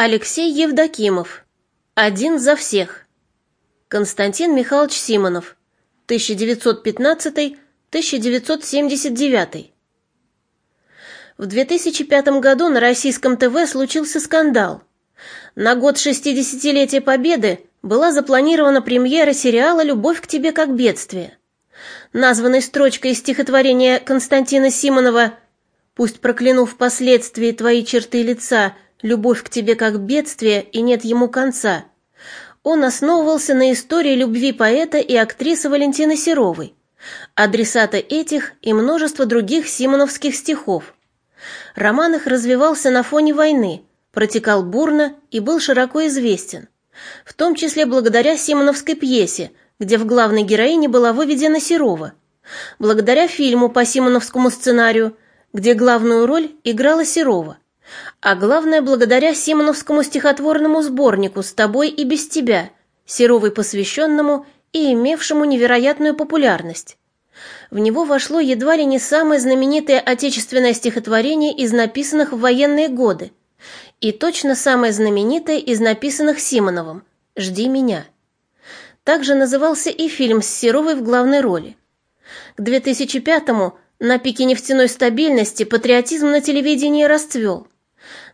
Алексей Евдокимов. Один за всех. Константин Михайлович Симонов. 1915-1979. В 2005 году на российском ТВ случился скандал. На год 60-летия Победы была запланирована премьера сериала «Любовь к тебе как бедствие». Названной строчкой из стихотворения Константина Симонова «Пусть прокляну впоследствии твои черты лица», любовь к тебе как бедствие и нет ему конца. Он основывался на истории любви поэта и актрисы Валентины Серовой, адресата этих и множество других симоновских стихов. Роман их развивался на фоне войны, протекал бурно и был широко известен, в том числе благодаря симоновской пьесе, где в главной героине была выведена Серова, благодаря фильму по симоновскому сценарию, где главную роль играла Серова а главное, благодаря Симоновскому стихотворному сборнику «С тобой и без тебя», Серовой посвященному и имевшему невероятную популярность. В него вошло едва ли не самое знаменитое отечественное стихотворение из написанных в военные годы и точно самое знаменитое из написанных Симоновым «Жди меня». Также назывался и фильм с Серовой в главной роли. К 2005-му на пике нефтяной стабильности патриотизм на телевидении расцвел –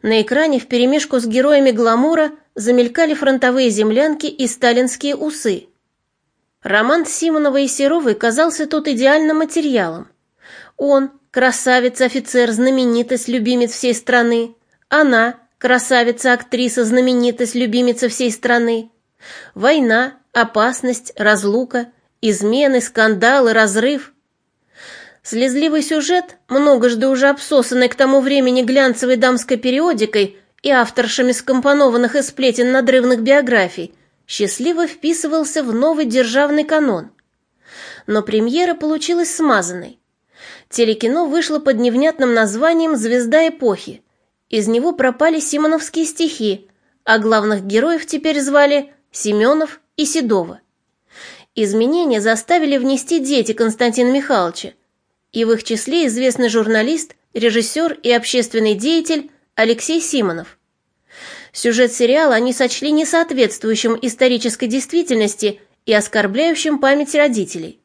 на экране вперемешку с героями гламура замелькали фронтовые землянки и сталинские усы. Роман Симонова и Серовой казался тут идеальным материалом. Он – красавица, офицер, знаменитость, любимец всей страны. Она – красавица, актриса, знаменитость, любимица всей страны. Война, опасность, разлука, измены, скандалы, разрыв – Слезливый сюжет, многожды уже обсосанный к тому времени глянцевой дамской периодикой и авторшами скомпонованных из сплетен надрывных биографий, счастливо вписывался в новый державный канон. Но премьера получилась смазанной. Телекино вышло под невнятным названием «Звезда эпохи». Из него пропали симоновские стихи, а главных героев теперь звали Семенов и Седова. Изменения заставили внести дети Константина Михайловича, и в их числе известный журналист, режиссер и общественный деятель Алексей Симонов. Сюжет сериала они сочли несоответствующим исторической действительности и оскорбляющим память родителей.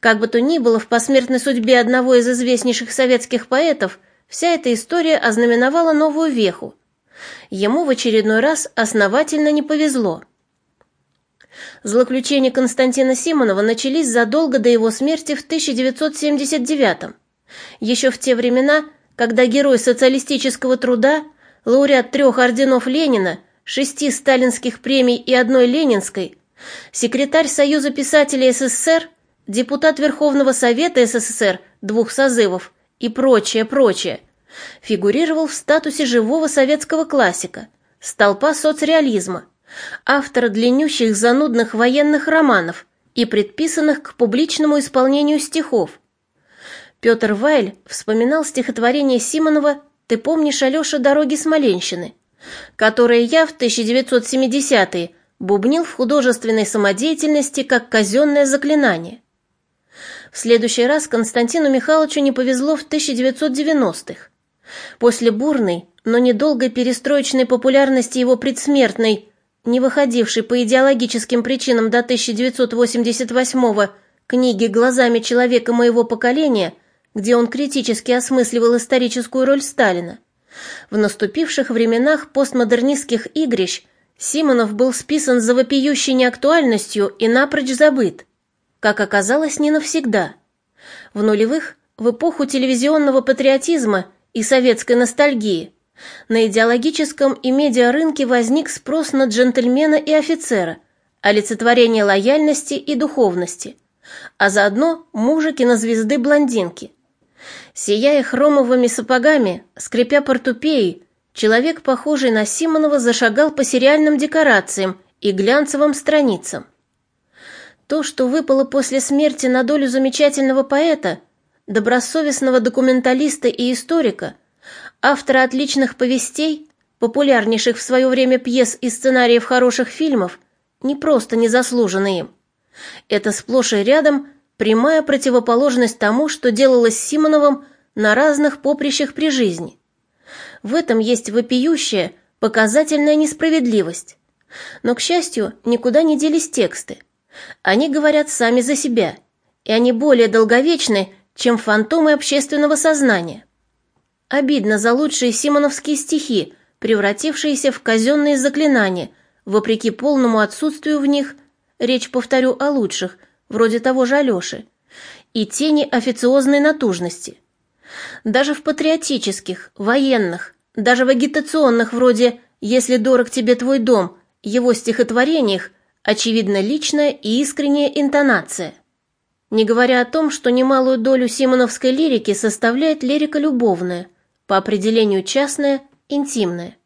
Как бы то ни было, в посмертной судьбе одного из известнейших советских поэтов вся эта история ознаменовала новую веху. Ему в очередной раз основательно не повезло. Злоключения Константина Симонова начались задолго до его смерти в 1979 еще в те времена, когда герой социалистического труда, лауреат трех орденов Ленина, шести сталинских премий и одной ленинской, секретарь Союза писателей СССР, депутат Верховного Совета СССР двух созывов и прочее, прочее, фигурировал в статусе живого советского классика, столпа соцреализма, автора длиннющих занудных военных романов и предписанных к публичному исполнению стихов. Петр Вайль вспоминал стихотворение Симонова «Ты помнишь, Алеша, дороги Смоленщины», которое я в 1970-е бубнил в художественной самодеятельности как казенное заклинание. В следующий раз Константину Михайловичу не повезло в 1990-х. После бурной, но недолгой перестроечной популярности его предсмертной не выходившей по идеологическим причинам до 1988-го книги «Глазами человека моего поколения», где он критически осмысливал историческую роль Сталина, в наступивших временах постмодернистских игрищ Симонов был списан за вопиющей неактуальностью и напрочь забыт. Как оказалось, не навсегда. В нулевых, в эпоху телевизионного патриотизма и советской ностальгии – на идеологическом и медиарынке возник спрос на джентльмена и офицера, олицетворение лояльности и духовности, а заодно мужа кинозвезды-блондинки. Сияя хромовыми сапогами, скрипя портупеей, человек, похожий на Симонова, зашагал по сериальным декорациям и глянцевым страницам. То, что выпало после смерти на долю замечательного поэта, добросовестного документалиста и историка, автора отличных повестей, популярнейших в свое время пьес и сценариев хороших фильмов, не просто незаслуженно им. Это сплошь и рядом прямая противоположность тому, что делалось Симоновым на разных поприщах при жизни. В этом есть вопиющая, показательная несправедливость. Но, к счастью, никуда не делись тексты. Они говорят сами за себя, и они более долговечны, чем фантомы общественного сознания. Обидно за лучшие симоновские стихи, превратившиеся в казенные заклинания, вопреки полному отсутствию в них, речь, повторю, о лучших, вроде того же Алеши, и тени официозной натужности. Даже в патриотических, военных, даже в агитационных вроде «Если дорог тебе твой дом», его стихотворениях очевидно личная и искренняя интонация. Не говоря о том, что немалую долю симоновской лирики составляет лирика любовная, по определению частная, интимная.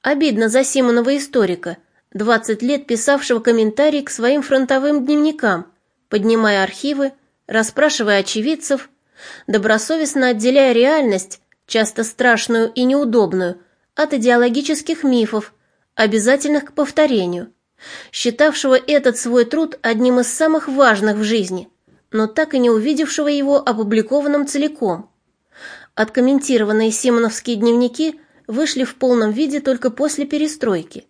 Обидно за Симонова историка, 20 лет писавшего комментарии к своим фронтовым дневникам, поднимая архивы, расспрашивая очевидцев, добросовестно отделяя реальность, часто страшную и неудобную, от идеологических мифов, обязательных к повторению, считавшего этот свой труд одним из самых важных в жизни, но так и не увидевшего его опубликованным целиком. Откомментированные симоновские дневники вышли в полном виде только после перестройки.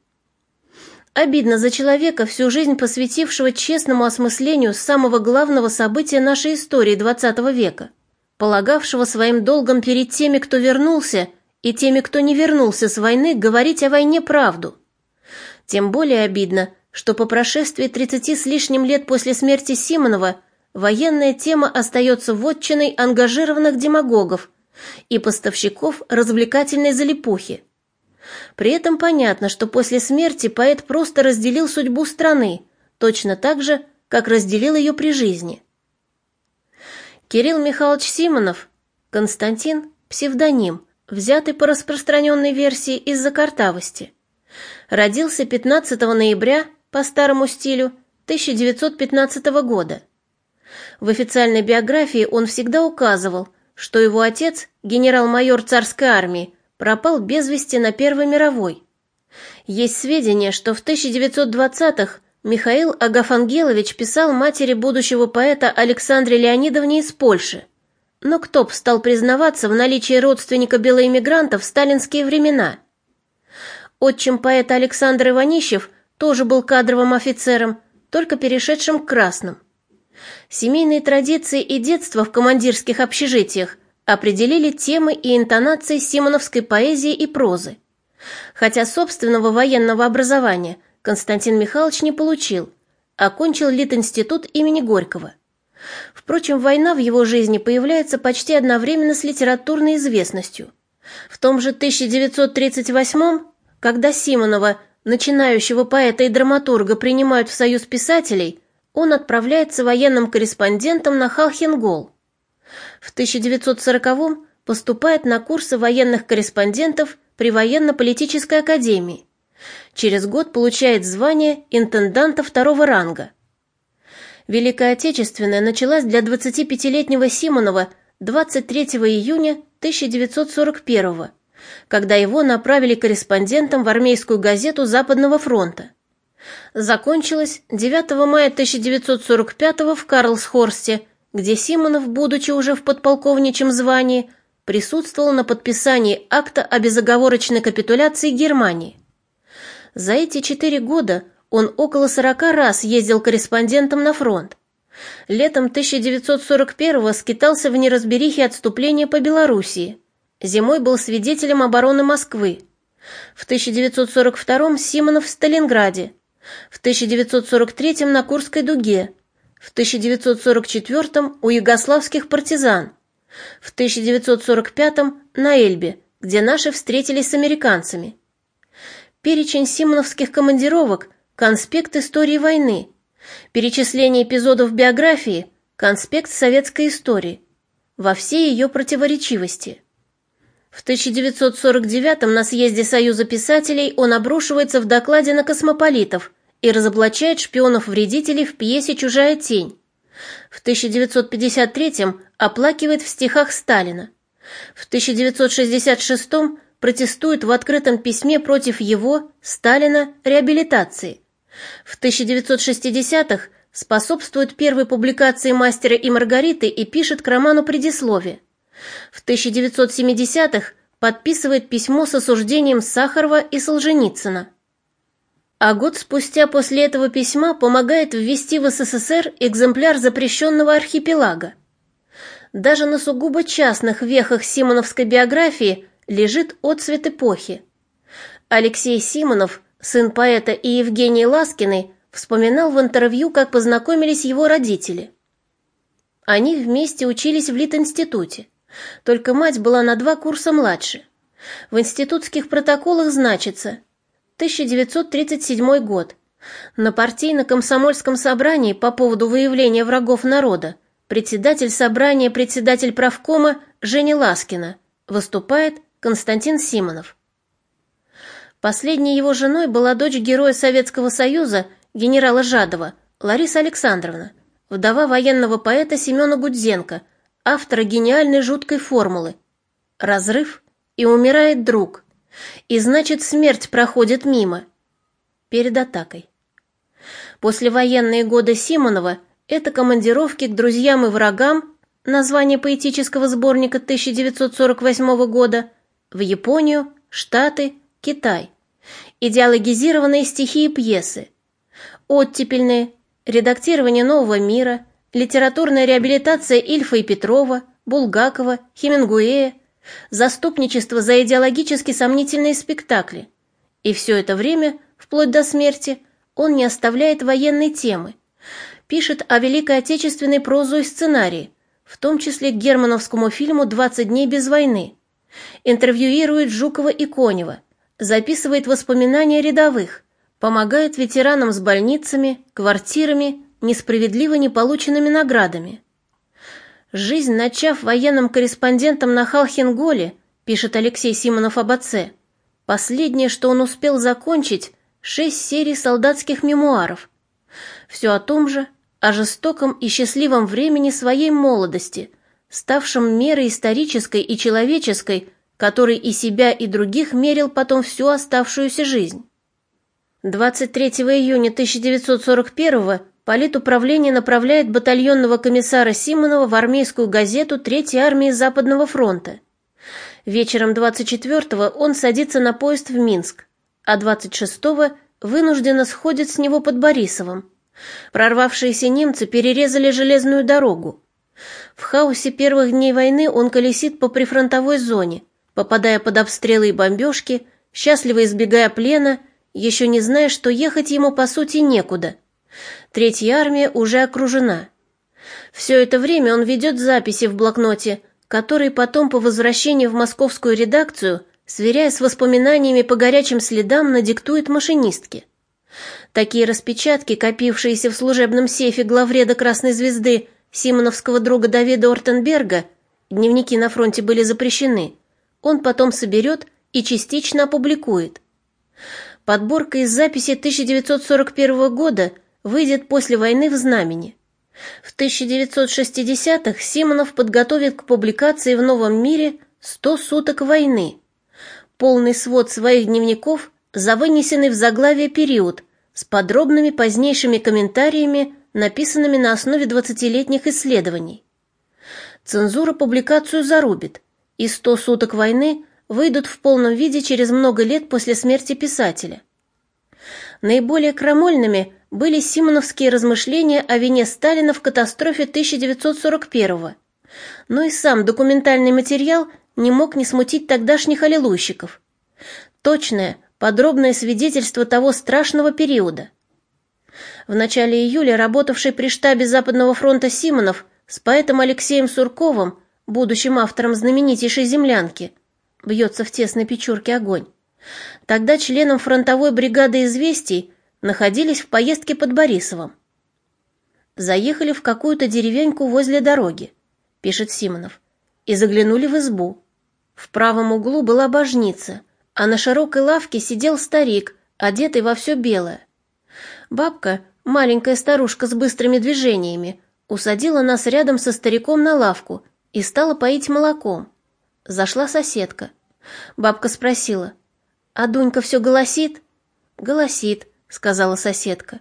Обидно за человека, всю жизнь посвятившего честному осмыслению самого главного события нашей истории XX века, полагавшего своим долгом перед теми, кто вернулся, и теми, кто не вернулся с войны, говорить о войне правду. Тем более обидно, что по прошествии 30 с лишним лет после смерти Симонова военная тема остается вотчиной ангажированных демагогов и поставщиков развлекательной залипухи. При этом понятно, что после смерти поэт просто разделил судьбу страны, точно так же, как разделил ее при жизни. Кирилл Михайлович Симонов, Константин, псевдоним, взятый по распространенной версии из-за картавости. Родился 15 ноября по старому стилю 1915 года. В официальной биографии он всегда указывал, что его отец, генерал-майор царской армии, пропал без вести на Первой мировой. Есть сведения, что в 1920-х Михаил Агафангелович писал матери будущего поэта Александре Леонидовне из Польши. Но кто б стал признаваться в наличии родственника белоэмигранта в сталинские времена? Отчим поэта Александр Иванищев тоже был кадровым офицером, только перешедшим к красным. Семейные традиции и детство в командирских общежитиях определили темы и интонации симоновской поэзии и прозы. Хотя собственного военного образования Константин Михайлович не получил, окончил Литинститут имени Горького. Впрочем, война в его жизни появляется почти одновременно с литературной известностью. В том же 1938 когда Симонова, начинающего поэта и драматурга, принимают в Союз писателей, он отправляется военным корреспондентом на Халхингол. В 1940 поступает на курсы военных корреспондентов при военно-политической академии. Через год получает звание интенданта второго ранга. Великая Отечественная началась для 25-летнего Симонова 23 июня 1941 когда его направили корреспондентом в армейскую газету Западного фронта. Закончилась 9 мая 1945 в Карлсхорсте, где Симонов, будучи уже в подполковничьем звании, присутствовал на подписании акта о безоговорочной капитуляции Германии. За эти четыре года он около 40 раз ездил корреспондентом на фронт. Летом 1941-го скитался в неразберихе отступления по Белоруссии. Зимой был свидетелем обороны Москвы. В 1942-м Симонов в Сталинграде. В 1943-м на Курской дуге. В 1944-м у югославских партизан. В 1945-м на Эльбе, где наши встретились с американцами. Перечень симоновских командировок – конспект истории войны. Перечисление эпизодов биографии – конспект советской истории. Во всей ее противоречивости. В 1949 на съезде Союза писателей он обрушивается в докладе на космополитов и разоблачает шпионов-вредителей в пьесе «Чужая тень». В 1953 оплакивает в стихах Сталина. В 1966 протестует в открытом письме против его, Сталина, реабилитации. В 1960-х способствует первой публикации «Мастера и Маргариты» и пишет к роману предисловие. В 1970-х подписывает письмо с осуждением Сахарова и Солженицына. А год спустя после этого письма помогает ввести в СССР экземпляр запрещенного архипелага. Даже на сугубо частных вехах симоновской биографии лежит отцвет эпохи. Алексей Симонов, сын поэта и Евгении Ласкиной, вспоминал в интервью, как познакомились его родители. Они вместе учились в Литинституте, только мать была на два курса младше. В институтских протоколах значится 1937 год. На партийно-комсомольском собрании по поводу выявления врагов народа председатель собрания, председатель правкома Женя Ласкина, выступает Константин Симонов. Последней его женой была дочь героя Советского Союза генерала Жадова Лариса Александровна, вдова военного поэта Семена Гудзенко, автора гениальной жуткой формулы «Разрыв и умирает друг», и значит смерть проходит мимо, перед атакой. Послевоенные годы Симонова это командировки к друзьям и врагам, название поэтического сборника 1948 года, в Японию, Штаты, Китай. Идеологизированные стихи и пьесы. Оттепельные, редактирование «Нового мира», литературная реабилитация Ильфа и Петрова, Булгакова, Хемингуэя, заступничество за идеологически сомнительные спектакли. И все это время, вплоть до смерти, он не оставляет военной темы, пишет о Великой Отечественной прозу и сценарии, в том числе к германовскому фильму «20 дней без войны», интервьюирует Жукова и Конева, записывает воспоминания рядовых, помогает ветеранам с больницами, квартирами, несправедливо неполученными наградами. Жизнь, начав военным корреспондентом на Халхинголе, пишет Алексей Симонов об отце, последнее, что он успел закончить, шесть серий солдатских мемуаров. Все о том же, о жестоком и счастливом времени своей молодости, ставшем мерой исторической и человеческой, который и себя, и других мерил потом всю оставшуюся жизнь. 23 июня 1941 политуправление направляет батальонного комиссара Симонова в армейскую газету Третьей армии Западного фронта. Вечером 24-го он садится на поезд в Минск, а 26-го вынужденно сходит с него под Борисовым. Прорвавшиеся немцы перерезали железную дорогу. В хаосе первых дней войны он колесит по прифронтовой зоне, попадая под обстрелы и бомбежки, счастливо избегая плена, еще не зная, что ехать ему по сути некуда. Третья армия уже окружена. Все это время он ведет записи в блокноте, которые потом по возвращении в московскую редакцию, сверяя с воспоминаниями по горячим следам, надиктует машинистке. Такие распечатки, копившиеся в служебном сейфе главреда Красной Звезды Симоновского друга Давида Ортенберга, дневники на фронте были запрещены, он потом соберет и частично опубликует. Подборка из записи 1941 года выйдет после войны в знамени. В 1960-х Симонов подготовит к публикации в «Новом мире» «100 суток войны». Полный свод своих дневников за вынесенный в заглавие период с подробными позднейшими комментариями, написанными на основе двадцатилетних исследований. Цензура публикацию зарубит, и «Сто суток войны» выйдут в полном виде через много лет после смерти писателя. Наиболее крамольными были симоновские размышления о вине Сталина в катастрофе 1941 но и сам документальный материал не мог не смутить тогдашних аллилуйщиков. Точное, подробное свидетельство того страшного периода. В начале июля работавший при штабе Западного фронта Симонов с поэтом Алексеем Сурковым, будущим автором знаменитейшей «Землянки», бьется в тесной печурке огонь. Тогда членом фронтовой бригады «Известий» находились в поездке под Борисовым. Заехали в какую-то деревеньку возле дороги, пишет Симонов, и заглянули в избу. В правом углу была божница, а на широкой лавке сидел старик, одетый во все белое. Бабка, маленькая старушка с быстрыми движениями, усадила нас рядом со стариком на лавку и стала поить молоком. Зашла соседка. Бабка спросила, «А Дунька все голосит?» «Голосит», — сказала соседка.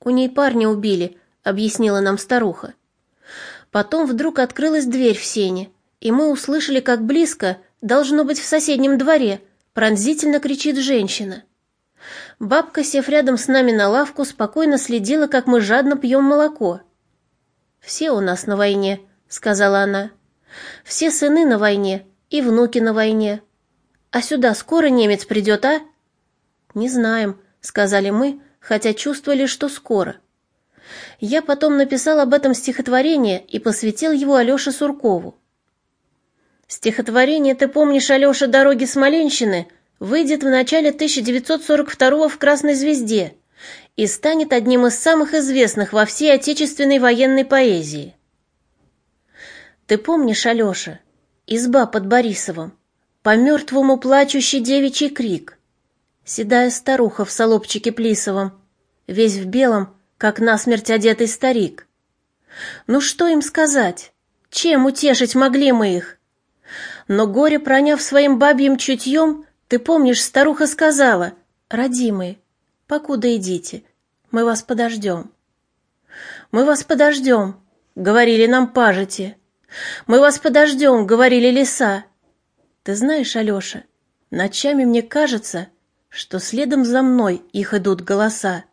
«У ней парня убили», — объяснила нам старуха. Потом вдруг открылась дверь в сене, и мы услышали, как близко, Должно быть в соседнем дворе, пронзительно кричит женщина. Бабка, сев рядом с нами на лавку, спокойно следила, как мы жадно пьем молоко. «Все у нас на войне», — сказала она. «Все сыны на войне и внуки на войне. А сюда скоро немец придет, а?» «Не знаем», — сказали мы, хотя чувствовали, что скоро. Я потом написал об этом стихотворение и посвятил его Алёше Суркову. Стихотворение «Ты помнишь, Алёша, дороги Смоленщины» выйдет в начале 1942 в «Красной звезде» и станет одним из самых известных во всей отечественной военной поэзии. Ты помнишь, Алёша, изба под Борисовым, по мертвому плачущий девичий крик, седая старуха в солопчике плисовом, весь в белом, как насмерть одетый старик. Ну что им сказать? Чем утешить могли мы их? Но горе проняв своим бабьим чутьем, ты помнишь, старуха сказала, «Родимые, покуда идите, мы вас подождем». «Мы вас подождем», — говорили нам пажити. «Мы вас подождем», — говорили леса. Ты знаешь, Алеша, ночами мне кажется, что следом за мной их идут голоса.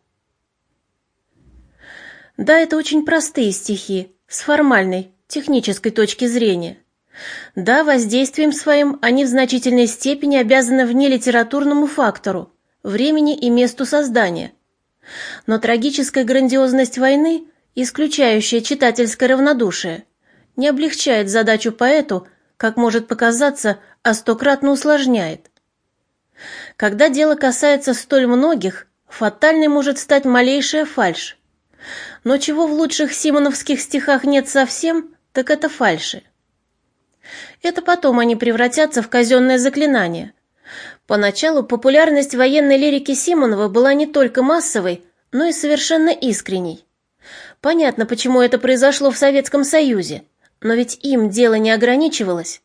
Да, это очень простые стихи, с формальной, технической точки зрения. Да, воздействием своим они в значительной степени обязаны вне литературному фактору, времени и месту создания. Но трагическая грандиозность войны, исключающая читательское равнодушие, не облегчает задачу поэту, как может показаться, а стократно усложняет. Когда дело касается столь многих, фатальной может стать малейшая фальшь. Но чего в лучших симоновских стихах нет совсем, так это фальши. Это потом они превратятся в казенное заклинание. Поначалу популярность военной лирики Симонова была не только массовой, но и совершенно искренней. Понятно, почему это произошло в Советском Союзе, но ведь им дело не ограничивалось.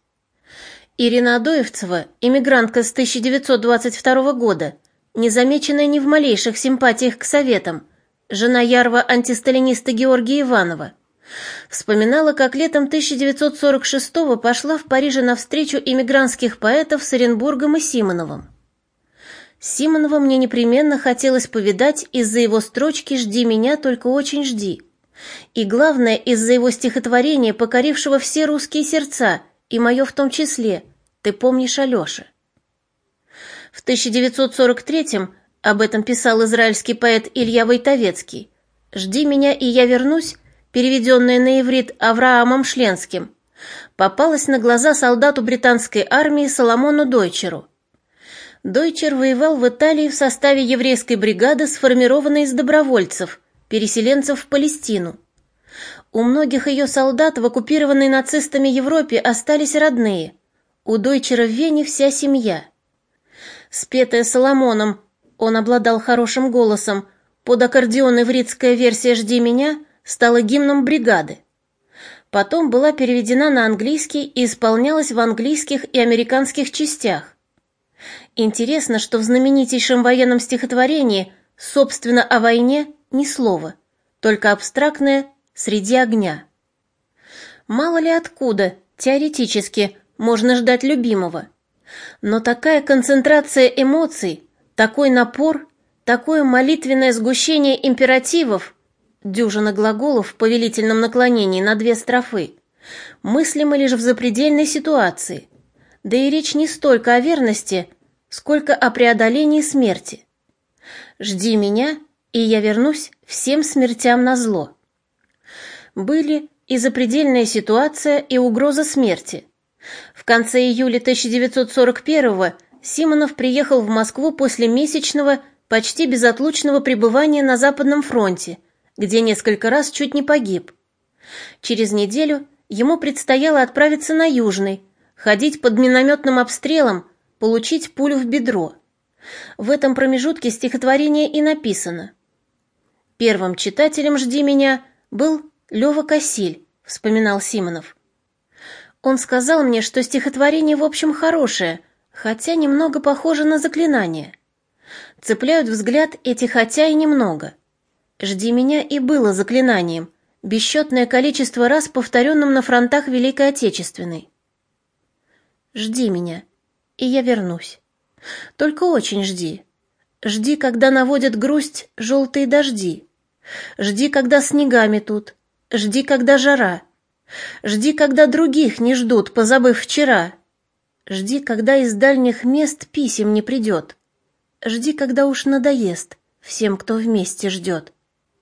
Ирина Адоевцева, иммигрантка с 1922 года, не замеченная ни в малейших симпатиях к Советам, жена ярого антисталиниста Георгия Иванова, вспоминала, как летом 1946-го пошла в Париже на встречу иммигрантских поэтов с Оренбургом и Симоновым. Симонова мне непременно хотелось повидать из-за его строчки «Жди меня, только очень жди». И главное, из-за его стихотворения, покорившего все русские сердца, и мое в том числе, «Ты помнишь Алеша». В 1943-м об этом писал израильский поэт Илья Войтовецкий. «Жди меня, и я вернусь», переведенная на иврит Авраамом Шленским, попалась на глаза солдату британской армии Соломону Дойчеру. Дойчер воевал в Италии в составе еврейской бригады, сформированной из добровольцев, переселенцев в Палестину. У многих ее солдат в оккупированной нацистами Европе остались родные. У Дойчера в Вене вся семья. Спетая Соломоном он обладал хорошим голосом. Под аккордеон ивритская версия «Жди меня» стала гимном бригады. Потом была переведена на английский и исполнялась в английских и американских частях. Интересно, что в знаменитейшем военном стихотворении, собственно, о войне ни слова, только абстрактное «среди огня». Мало ли откуда, теоретически, можно ждать любимого. Но такая концентрация эмоций, такой напор, такое молитвенное сгущение императивов, дюжина глаголов в повелительном наклонении на две строфы, мыслимо лишь в запредельной ситуации. Да и речь не столько о верности, сколько о преодолении смерти. «Жди меня, и я вернусь всем смертям на зло». Были и запредельная ситуация, и угроза смерти. В конце июля 1941 года Симонов приехал в Москву после месячного, почти безотлучного пребывания на Западном фронте, где несколько раз чуть не погиб. Через неделю ему предстояло отправиться на Южный, ходить под минометным обстрелом, получить пулю в бедро. В этом промежутке стихотворение и написано. Первым читателем «Жди меня» был Лёва Косиль, вспоминал Симонов. Он сказал мне, что стихотворение в общем хорошее – хотя немного похоже на заклинание. Цепляют взгляд эти хотя и немного. «Жди меня» и было заклинанием, бесчетное количество раз повторенным на фронтах Великой Отечественной. Жди меня, и я вернусь. Только очень жди. Жди, когда наводят грусть желтые дожди. Жди, когда снегами тут. Жди, когда жара. Жди, когда других не ждут, позабыв вчера. Жди, когда из дальних мест писем не придет. Жди, когда уж надоест всем, кто вместе ждет.